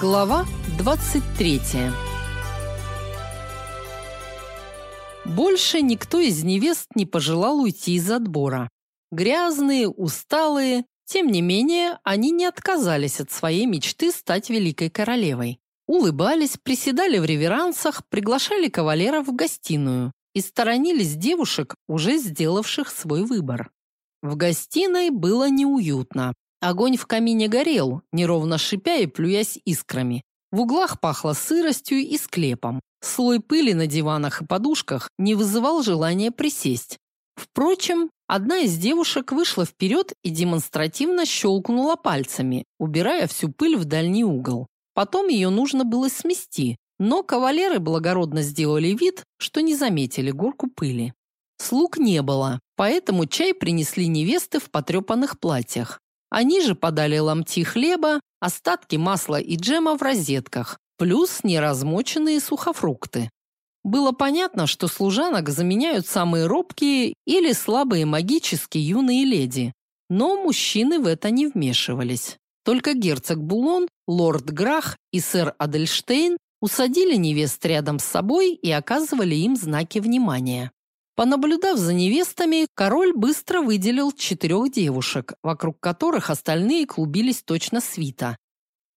Глава 23. Больше никто из невест не пожелал уйти из отбора. Грязные, усталые, тем не менее, они не отказались от своей мечты стать великой королевой. Улыбались, приседали в реверансах, приглашали кавалеров в гостиную и сторонились девушек, уже сделавших свой выбор. В гостиной было неуютно. Огонь в камине горел, неровно шипя и плюясь искрами. В углах пахло сыростью и склепом. Слой пыли на диванах и подушках не вызывал желания присесть. Впрочем, одна из девушек вышла вперед и демонстративно щелкнула пальцами, убирая всю пыль в дальний угол. Потом ее нужно было смести, но кавалеры благородно сделали вид, что не заметили горку пыли. Слуг не было, поэтому чай принесли невесты в потрепанных платьях. Они же подали ломти хлеба, остатки масла и джема в розетках, плюс неразмоченные сухофрукты. Было понятно, что служанок заменяют самые робкие или слабые магически юные леди, но мужчины в это не вмешивались. Только герцог Булон, лорд Грах и сэр Адельштейн усадили невест рядом с собой и оказывали им знаки внимания. Понаблюдав за невестами, король быстро выделил четырех девушек, вокруг которых остальные клубились точно свита.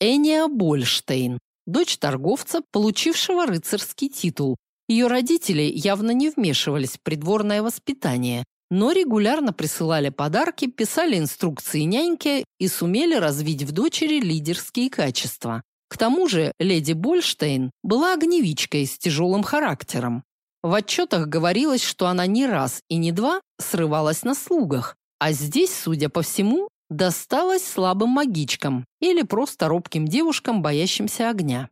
Эния Больштейн, дочь торговца, получившего рыцарский титул. Ее родители явно не вмешивались в придворное воспитание, но регулярно присылали подарки, писали инструкции няньке и сумели развить в дочери лидерские качества. К тому же леди Больштейн была огневичкой с тяжелым характером. В отчетах говорилось, что она не раз и не два срывалась на слугах, а здесь, судя по всему, досталась слабым магичкам или просто робким девушкам, боящимся огня.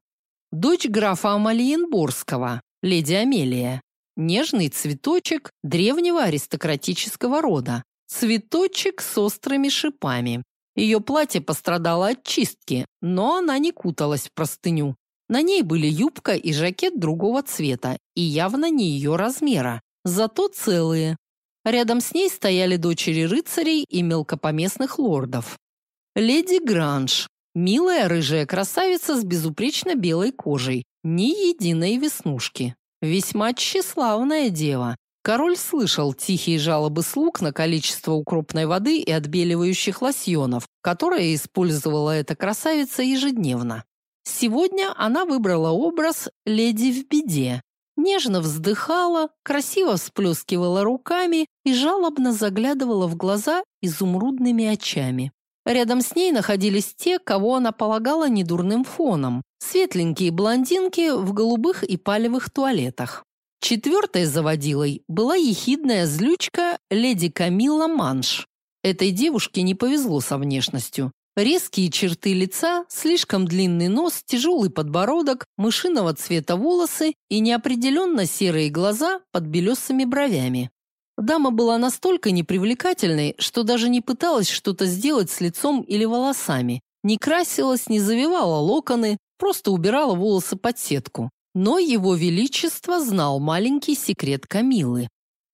Дочь графа Амалиенборского, леди Амелия. Нежный цветочек древнего аристократического рода. Цветочек с острыми шипами. Ее платье пострадало от чистки, но она не куталась в простыню, на ней были юбка и жакет другого цвета и явно не ее размера, зато целые. Рядом с ней стояли дочери рыцарей и мелкопоместных лордов. Леди Гранж, милая рыжая красавица с безупречно белой кожей, ни единой веснушки. Весьма тщеславная дева. Король слышал тихие жалобы слуг на количество укропной воды и отбеливающих лосьонов, которые использовала эта красавица ежедневно. Сегодня она выбрала образ леди в беде. Нежно вздыхала, красиво всплескивала руками и жалобно заглядывала в глаза изумрудными очами. Рядом с ней находились те, кого она полагала недурным фоном. Светленькие блондинки в голубых и палевых туалетах. Четвертой заводилой была ехидная злючка леди Камилла Манш. Этой девушке не повезло со внешностью. Резкие черты лица, слишком длинный нос, тяжелый подбородок, мышиного цвета волосы и неопределенно серые глаза под белесыми бровями. Дама была настолько непривлекательной, что даже не пыталась что-то сделать с лицом или волосами. Не красилась, не завивала локоны, просто убирала волосы под сетку. Но его величество знал маленький секрет Камилы.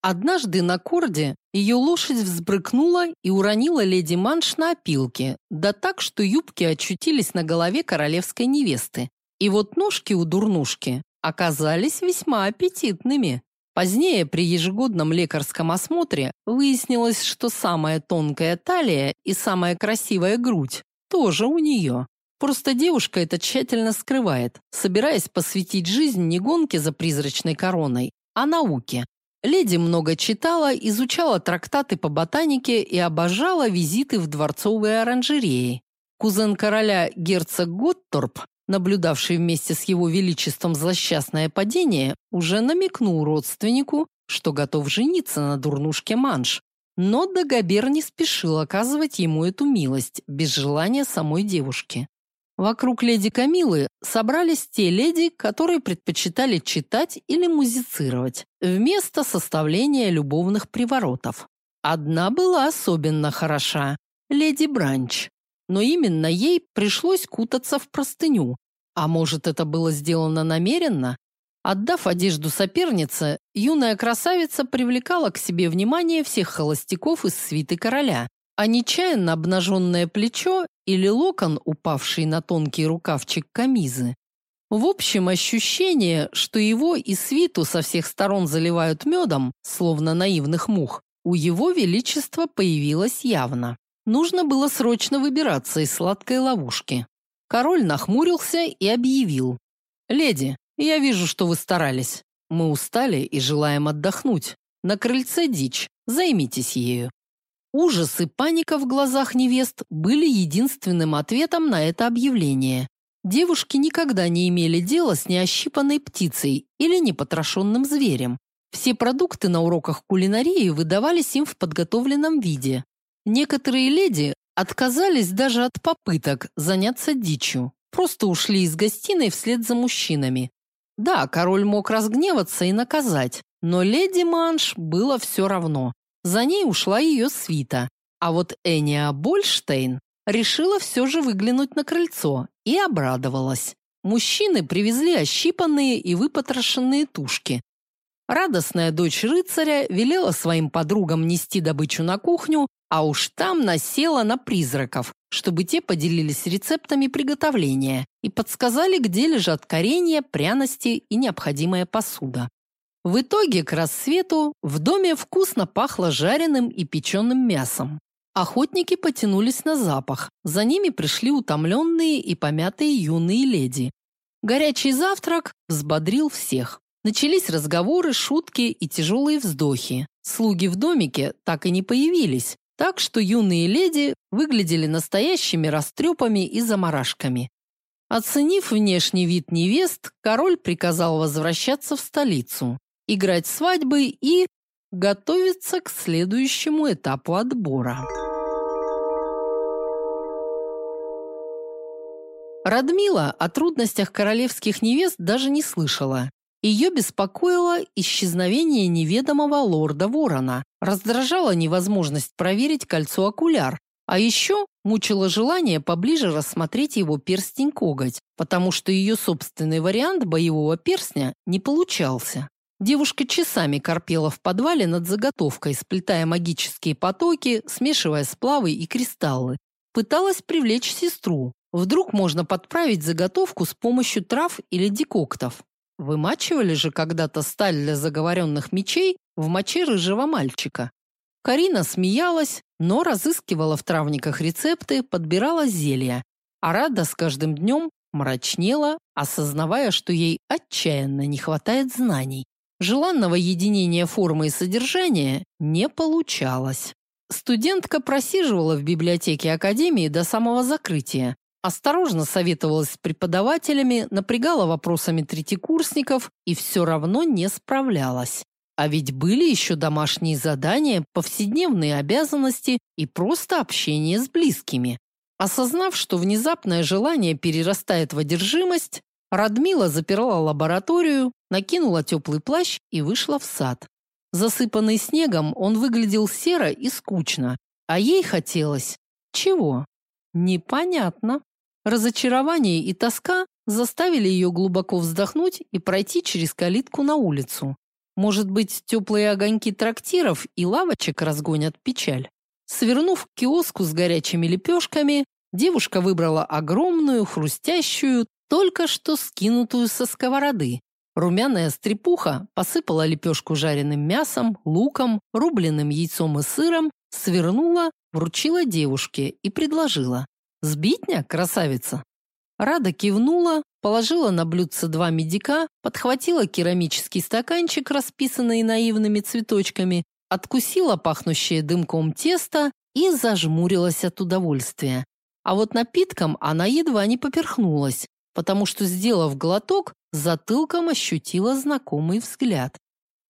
Однажды на корде ее лошадь взбрыкнула и уронила леди Манш на опилке, да так, что юбки очутились на голове королевской невесты. И вот ножки у дурнушки оказались весьма аппетитными. Позднее при ежегодном лекарском осмотре выяснилось, что самая тонкая талия и самая красивая грудь тоже у нее. Просто девушка это тщательно скрывает, собираясь посвятить жизнь не гонке за призрачной короной, а науке. Леди много читала, изучала трактаты по ботанике и обожала визиты в дворцовые оранжереи. Кузен короля герцог Готторп, наблюдавший вместе с его величеством злосчастное падение, уже намекнул родственнику, что готов жениться на дурнушке Манш. Но Дагобер не спешил оказывать ему эту милость без желания самой девушки. Вокруг леди Камилы собрались те леди, которые предпочитали читать или музицировать вместо составления любовных приворотов. Одна была особенно хороша леди Бранч. Но именно ей пришлось кутаться в простыню. А может, это было сделано намеренно? Отдав одежду сопернице, юная красавица привлекала к себе внимание всех холостяков из свиты короля, а нечаянно обнаженное плечо или локон, упавший на тонкий рукавчик камизы. В общем, ощущение, что его и свиту со всех сторон заливают медом, словно наивных мух, у его величества появилось явно. Нужно было срочно выбираться из сладкой ловушки. Король нахмурился и объявил. «Леди, я вижу, что вы старались. Мы устали и желаем отдохнуть. На крыльце дичь, займитесь ею». Ужас и паника в глазах невест были единственным ответом на это объявление. Девушки никогда не имели дела с неощипанной птицей или непотрошенным зверем. Все продукты на уроках кулинарии выдавались им в подготовленном виде. Некоторые леди отказались даже от попыток заняться дичью, просто ушли из гостиной вслед за мужчинами. Да, король мог разгневаться и наказать, но леди Манш было все равно. За ней ушла ее свита. А вот Эния Больштейн решила все же выглянуть на крыльцо и обрадовалась. Мужчины привезли ощипанные и выпотрошенные тушки. Радостная дочь рыцаря велела своим подругам нести добычу на кухню, а уж там насела на призраков, чтобы те поделились рецептами приготовления и подсказали, где лежат коренья, пряности и необходимая посуда. В итоге к рассвету в доме вкусно пахло жареным и печеным мясом. Охотники потянулись на запах. За ними пришли утомленные и помятые юные леди. Горячий завтрак взбодрил всех. Начались разговоры, шутки и тяжелые вздохи. Слуги в домике так и не появились, так что юные леди выглядели настоящими растрепами и заморашками. Оценив внешний вид невест, король приказал возвращаться в столицу играть свадьбы и готовиться к следующему этапу отбора. Радмила о трудностях королевских невест даже не слышала. Ее беспокоило исчезновение неведомого лорда Ворона, раздражала невозможность проверить кольцо-окуляр, а еще мучило желание поближе рассмотреть его перстень-коготь, потому что ее собственный вариант боевого перстня не получался. Девушка часами корпела в подвале над заготовкой, сплетая магические потоки, смешивая сплавы и кристаллы. Пыталась привлечь сестру. Вдруг можно подправить заготовку с помощью трав или декоктов. Вымачивали же когда-то сталь для заговоренных мечей в моче рыжего мальчика. Карина смеялась, но разыскивала в травниках рецепты, подбирала зелья. А Рада с каждым днем мрачнела, осознавая, что ей отчаянно не хватает знаний. Желанного единения формы и содержания не получалось. Студентка просиживала в библиотеке академии до самого закрытия, осторожно советовалась с преподавателями, напрягала вопросами третьекурсников и все равно не справлялась. А ведь были еще домашние задания, повседневные обязанности и просто общение с близкими. Осознав, что внезапное желание перерастает в одержимость, Радмила заперла лабораторию, накинула теплый плащ и вышла в сад. Засыпанный снегом, он выглядел серо и скучно, а ей хотелось чего? Непонятно. Разочарование и тоска заставили ее глубоко вздохнуть и пройти через калитку на улицу. Может быть, теплые огоньки трактиров и лавочек разгонят печаль. Свернув к киоску с горячими лепешками, девушка выбрала огромную, хрустящую, только что скинутую со сковороды. Румяная стрепуха посыпала лепешку жареным мясом, луком, рубленым яйцом и сыром, свернула, вручила девушке и предложила. «Сбитня, красавица!» Рада кивнула, положила на блюдце два медика, подхватила керамический стаканчик, расписанный наивными цветочками, откусила пахнущее дымком тесто и зажмурилась от удовольствия. А вот напитком она едва не поперхнулась потому что, сделав глоток, затылком ощутила знакомый взгляд.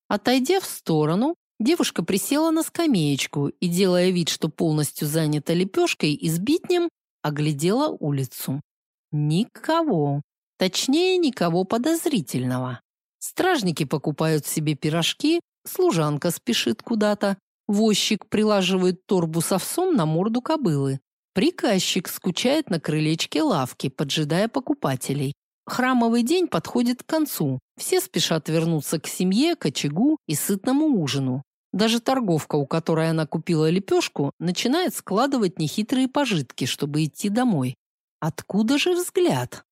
Отойдя в сторону, девушка присела на скамеечку и, делая вид, что полностью занята лепешкой и сбитнем, оглядела улицу. Никого. Точнее, никого подозрительного. Стражники покупают себе пирожки, служанка спешит куда-то, возчик прилаживает торбу с овсом на морду кобылы. Приказчик скучает на крылечке лавки, поджидая покупателей. Храмовый день подходит к концу. Все спешат вернуться к семье, к очагу и сытному ужину. Даже торговка, у которой она купила лепешку, начинает складывать нехитрые пожитки, чтобы идти домой. Откуда же взгляд?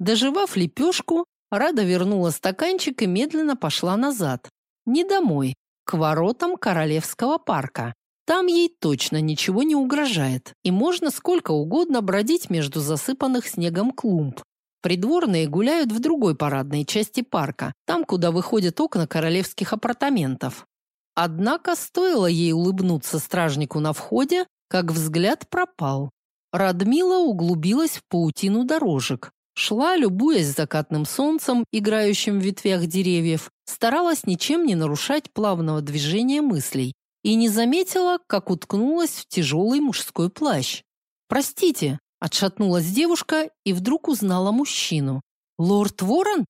Доживав лепешку, Рада вернула стаканчик и медленно пошла назад. Не домой, к воротам Королевского парка. Там ей точно ничего не угрожает, и можно сколько угодно бродить между засыпанных снегом клумб. Придворные гуляют в другой парадной части парка, там, куда выходят окна королевских апартаментов. Однако стоило ей улыбнуться стражнику на входе, как взгляд пропал. Радмила углубилась в паутину дорожек, шла, любуясь закатным солнцем, играющим в ветвях деревьев, старалась ничем не нарушать плавного движения мыслей и не заметила, как уткнулась в тяжелый мужской плащ. "Простите", отшатнулась девушка и вдруг узнала мужчину. "Лорд Ворон?"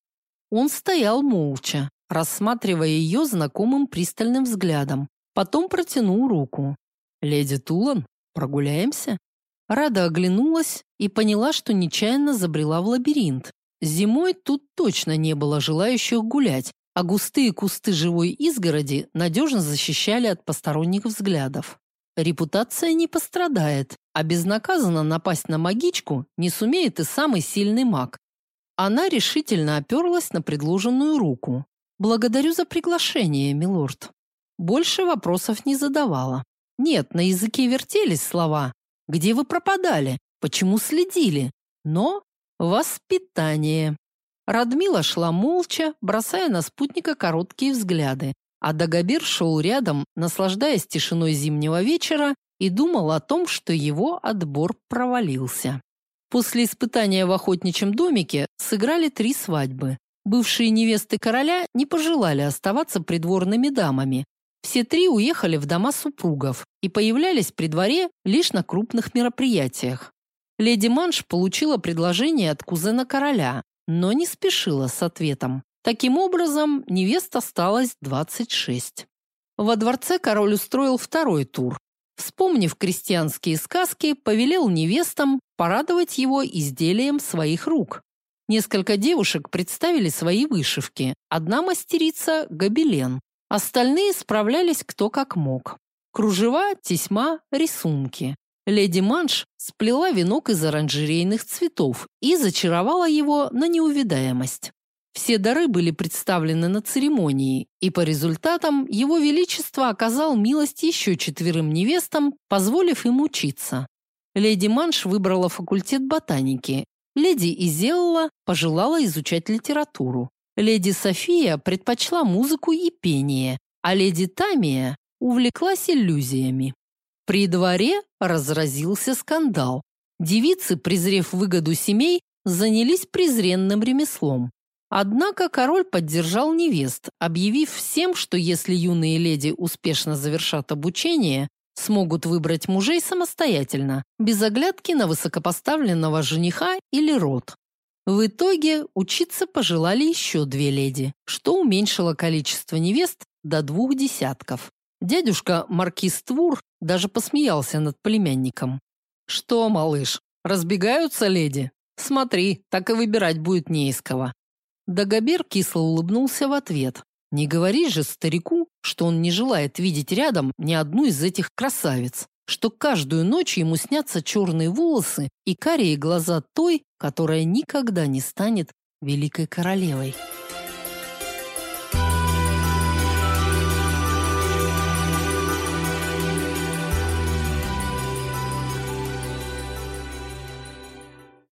Он стоял молча, рассматривая ее знакомым пристальным взглядом. Потом протянул руку. "Леди Тулан, прогуляемся?" Рада оглянулась и поняла, что нечаянно забрела в лабиринт. Зимой тут точно не было желающих гулять, а густые кусты живой изгороди надежно защищали от посторонних взглядов. Репутация не пострадает, а безнаказанно напасть на магичку не сумеет и самый сильный маг. Она решительно оперлась на предложенную руку. Благодарю за приглашение, милорд. Больше вопросов не задавала. Нет, на языке вертелись слова: "Где вы пропадали? Почему следили?" Но воспитание Радмила шла молча, бросая на спутника короткие взгляды, а Дагобер шел рядом, наслаждаясь тишиной зимнего вечера и думал о том, что его отбор провалился. После испытания в охотничьем домике сыграли три свадьбы. Бывшие невесты короля не пожелали оставаться придворными дамами. Все три уехали в дома супругов и появлялись при дворе лишь на крупных мероприятиях. Леди Манш получила предложение от кузена короля, но не спешила с ответом. Таким образом, невест осталось 26. Во дворце король устроил второй тур. Вспомнив крестьянские сказки, повелел невестам порадовать его изделием своих рук. Несколько девушек представили свои вышивки. Одна мастерица гобелен. Остальные справлялись кто как мог. Кружева, тесьма, рисунки. Леди Манш сплела венок из оранжерейных цветов и зачаровала его на неувидаемость. Все дары были представлены на церемонии, и по результатам его величество оказал милость еще четверым невестам, позволив им учиться. Леди Манш выбрала факультет ботаники. Леди Изелла пожелала изучать литературу. Леди София предпочла музыку и пение, а леди Тамия увлеклась иллюзиями. При дворе разразился скандал. Девицы, презрев выгоду семей, занялись презренным ремеслом. Однако король поддержал невест, объявив всем, что если юные леди успешно завершат обучение, смогут выбрать мужей самостоятельно, без оглядки на высокопоставленного жениха или род. В итоге учиться пожелали еще две леди, что уменьшило количество невест до двух десятков. Дядюшка маркиз Твур даже посмеялся над племянником. Что, малыш, разбегаются леди? Смотри, так и выбирать будет не из кого. Дагобер кисло улыбнулся в ответ. Не говори же старику, что он не желает видеть рядом ни одну из этих красавиц, что каждую ночь ему снятся черные волосы и карие глаза той, которая никогда не станет великой королевой.